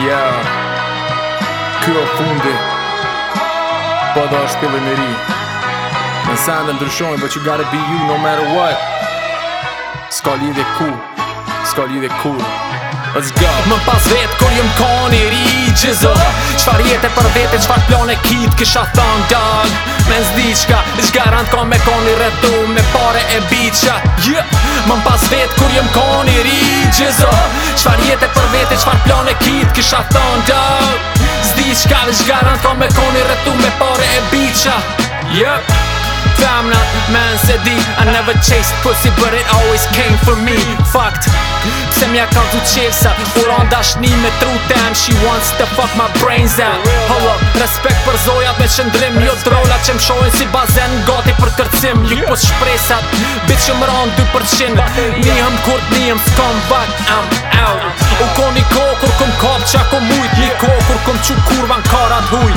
Ja, kjo fundi Po do është pëllë në ri Në sandë ndryshojnë, but po you gotta be you no matter what Ska lidhe ku, ska lidhe ku Let's go Më pas vetë kur jëmë koni një rigjë zë Qfar jetë e për vetë e qfar plan e kitë kisha thonë dog Me nëzdi qka Ish garant ka me koni një rëtu me pare e bicha yeah. Më pas vetë kur jëmë koni një rigjë zë Qfar jetë e për vetë e qfar plan e kitë kisha thonë dog Zdi qka Ish garant ka me koni një rëtu me pare e bicha yeah femna Men se di, I never chased pussy But it always came for me Fakt, Se mja ka du qesa Ura nda shni me true tem She wants to fuck my brains out Hold up Respekt për zojat me qëndrim, Jo drolla që më shojnë si bazen Gati për kërcim Ljuk për po shpresat Bitë që më ronë dy për qin Ni hëm ni hëm s'kom But I'm out U ko një ko kur këm kap që ko mujt Një ko kur këm qu kurva karat huj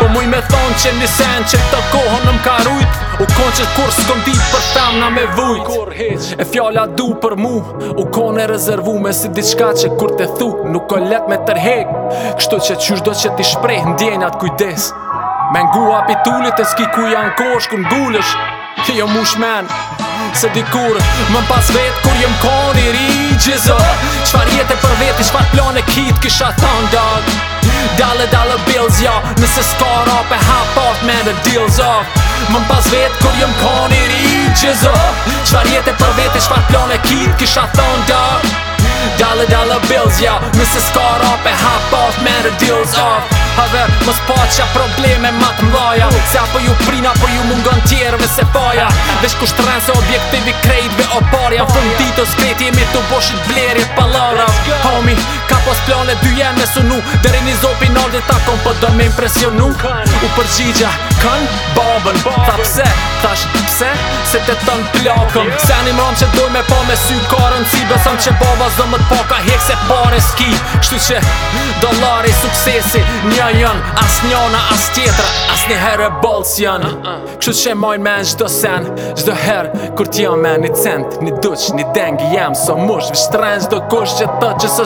Po muj me thonë që një sen që të kohën në mkarujt kon që kur s'kom dit për tam na me vujt E fjalla du për mu U konë e rezervu me si diçka që kur të thu Nuk o let me tërheg Kështu që qysh do që ti shprej ndjenat kujdes Me ngu api e s'ki ku janë kosh Kën ngullesh jo mush men Se di kur më pas vet kur jem kon i gjizë Qfar jetë e për veti i plan e kit kisha thon dog Dalle dalle bills ja Nëse s'ka rap e hap art me dhe deals off Më pas vet kur jëm ka një ri që zë Qfar jetë e për vetë e qfar plan e kit kisha thon da Dalle dalle bills ja Nëse s'ka rap e hap art me dhe deals off Hadhe mos pa qa probleme ma të mdoja Se apo ju prina apo ju mungon tjerëve se faja Vesh kusht rënë se objektivi krejtve o parja Fëm ditë o skreti e me të boshit plane dy jem me sunu Dere një zopi nalë ta kom për po dëmë impresionu U përgjigja kën babën Tha pse, thash pse, se te tën plakëm Se një mëram që doj me pa me sy karën Si besëm që baba zë më të pa po ka hek se pare s'ki Shtu që dolari suksesi një jën As njona, as tjetra, as një herë e bolës jën Kështu që majnë me në gjdo sen Gjdo herë kur t'ja me një cent Një duq, një dengë jem so mush Vishtren, rrenjë do kush që të që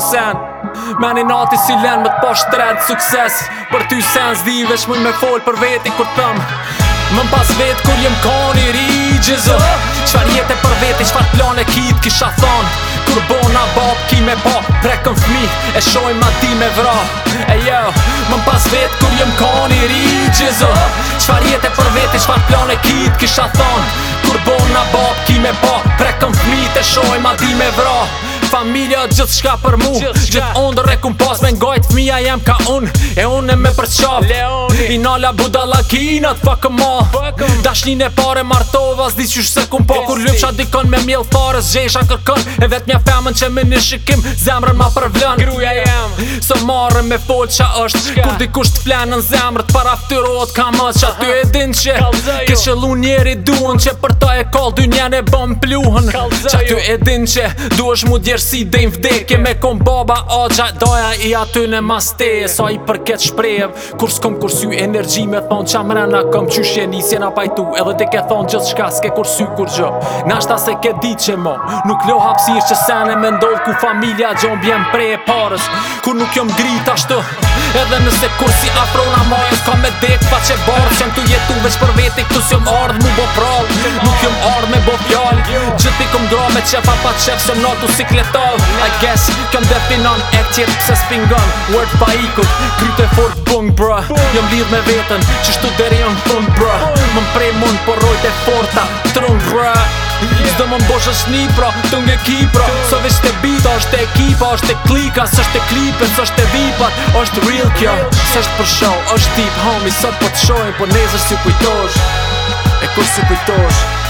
Meni nati si len më të shtret sukses Për ty sens di vesh mëj me fol për veti kur thëm Mën pas vet kur jem kon i ri gjizë Qfar jetë e për veti qfar plan e kit kisha thon Kur bona bab ki me pa Prekën fmi e shoj ma ti me vra E jo Mën pas vet kur jem kon i ri gjizë Qfar jetë e për veti qfar plan e kit kisha thon Kur bona bab ki me pa familja gjithë shka për mu Gjithë ondër e kumpa jam ka un E un e me për Leoni I nala buda lakina të ma Dashnin e pare martova Zdi që shse kum po kur lypë dikon me mjell farës Gjesha kërkon E vet mja femen që me një shikim Zemrën ma për Gruja jam Së marrën me fol qa është Kur dikush kusht zemrët Par aftyrot ka mës Qa ty e din që Kës që lu njeri duen Që për ta e kol Dy njene bom pluhën Qa ty e din që mu djerë dhejnë vdekje Me kom baba o Doja i aty në mast te Sa i përket shprejev Kur s'kom kursy energji me thonë Qa mrena kom qysh jeni si jena pajtu Edhe te ke thonë gjithë shka s'ke kursy kur gjë Nashta se ke dit që mo Nuk lo hapsir që sene me ndodh Ku familja gjon bjen prej e parës Kur nuk jom grit ashtë Edhe nëse kursi afrona e s'ka me dek pa që bardh Qem tu jetu veç për vete këtu s'jom ardh Mu bo prall Nuk jom ardh me bo fjall kom dro me qefa pa qef se natu si kletov I guess këm definon e tjet pse spingon Word pa ikut, kryt e fort bung bro Jom lidh me vetën, qështu deri jom fun bro Më mprej mund, por rojt e forta, trung bro Zdo më mbosh është një pro, të nge ki So vish të bita, është kipa, është e klika Së është e klipe, së është e vipat, është real kjo Së është për show, është deep homie Sot po të shojnë, po nezër si kujtosh E si kujtosh E kur si kujtosh